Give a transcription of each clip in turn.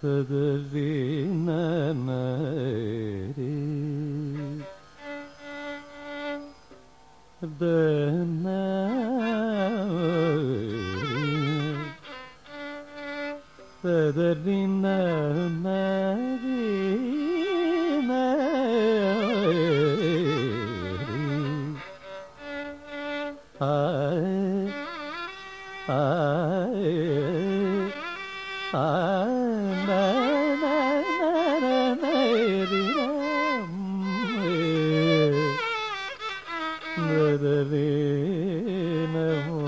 Sırvineneri Döneri Sırvineneri Ay, ay Gurudeva നമോ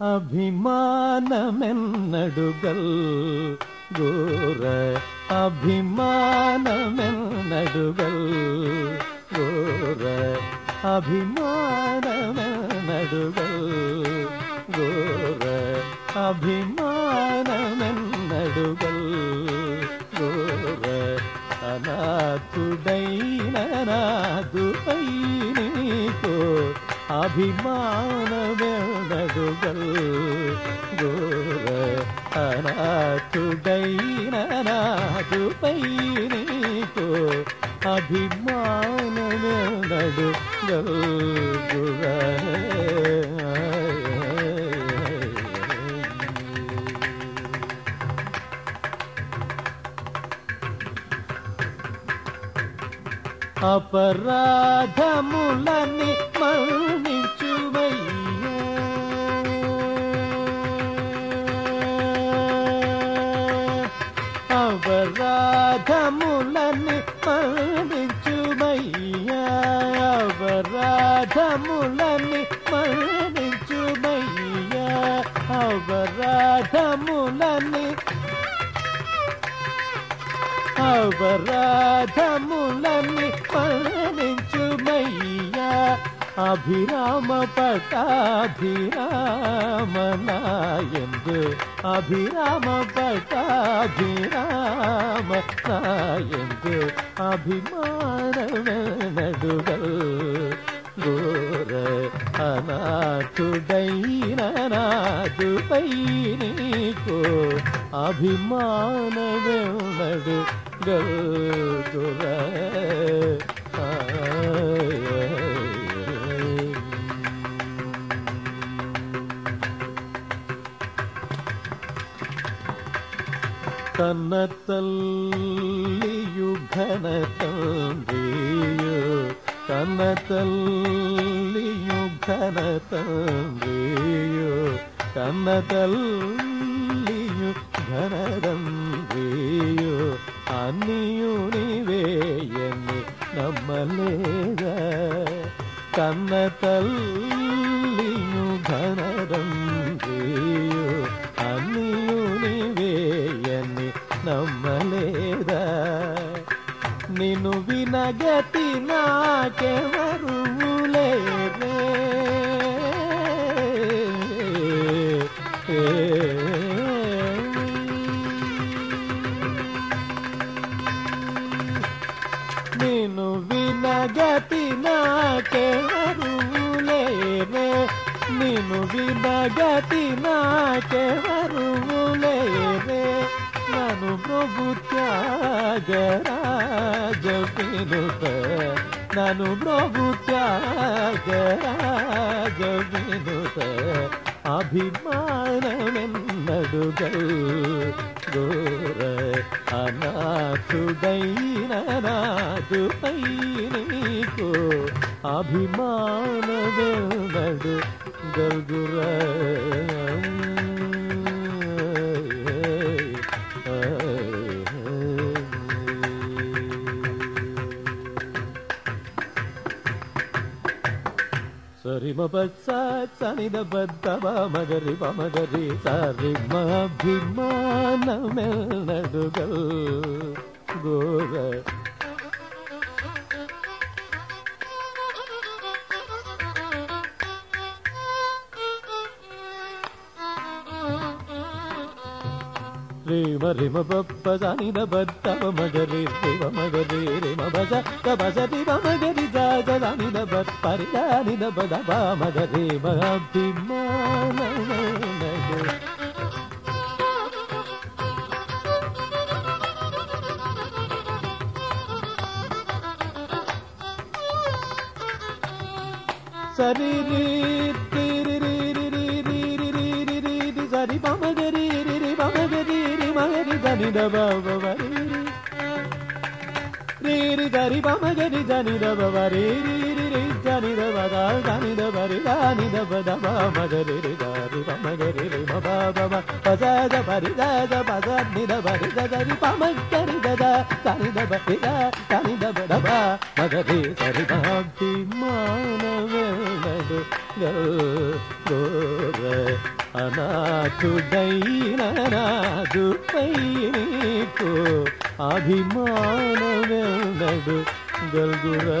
അഭിമാനമെന്നടുകൾ. ഗോര അഭിമാനമെന്നടുകൾ. ഗോര അഭിമാനമെന്നടുകൾ. ഗോര അഭിമാനമെന്നടുകൾ. ഗോറ അനാതുടൈനനാതുടൈനീ കോ అభిమానమెడడుగల్ గోర అనాథుడైన నాదుపై నీకో అభిమానమెడడుగల్ అపరాధములని మరణించుమయ్యా అపరాధములని మరణించుమయ్యా అపరాధములని మరణించుమయ్యా అపరాధములని అవరాధములని మరణించుమయ్యా అభిరామ పటాభిరామ నాయందు అభిరామ పటాభిరామ నాయందు అభిమానమెనడుగల్ గోర అనాథుడైన నాదుపై నీకో അഭിമാനവേളട് ഗൗതുര തന്നത്തല്ലിയു ഘനതന്ത്രിയു തന്നത്തല്ലിയു ഘനതന്ത്രിയു തന്നതല്ല ഭരതം വേയോ അന്നിയുണിവേയെന്നെ നമ്മളേത കന്ന തല്ലിനു ഭരതം വേയോ അന്നിയുണിവേയെന്നെ നമ്മളേത నిన్ను వినగతి నాకెవరు వినగతి నాకెవరు లేరే? నన్ను ప్రభు త్యాగరాజ వినుత నన్ను ప్రభు త్యాగరాజ వినుత అభిమానమెన్నడుగల్ గోర అనాథుడైన నాదుపై నీకు అభిమానమెన్నడు కలుగురా సరిమ బత్స సనిద బద్ద మగరి గోర ರೇಮ ರೇಮ ಬಬ್ಬ ಸಾನಿನ ಬತ್ತವ ಮಗರೇ ರೇಮ ಮಗರೇ ರೇಮ ಬಜ ಕಬಸ ರಿಮ ಮಗರಿ ಜಾಜ ಸಾನಿನ ಬಪ್ಪ ರಿದಾನಿನ ಬದಬ ಮಗರೇ ಮಭಿಮಾನ ಸರಿ ರೀ ತಿರಿ ರೀ ರೀ ರೀ ರೀ ರೀ ರೀ ರೀ ಸರಿ ಬಮಗರಿ ni da ba ba ba re re re re da da da రి దని ద బ ద దని ద బ రి దని ద బ ద బ మ గ రి రి ద రి బ మ గ రి రి మ బ బ మ ప జ ద బ రి ద ద బ ద ని ద బ రి ద ద రి ప మ గ రి ద ద దని ద బ రి ద దని ద బ ద బ మ గ రి స రి బ బి మ న వ న ద గ గో ర అనాథుడైన నాదుపై నీకు అభిమానమెన్నడు గల్గురా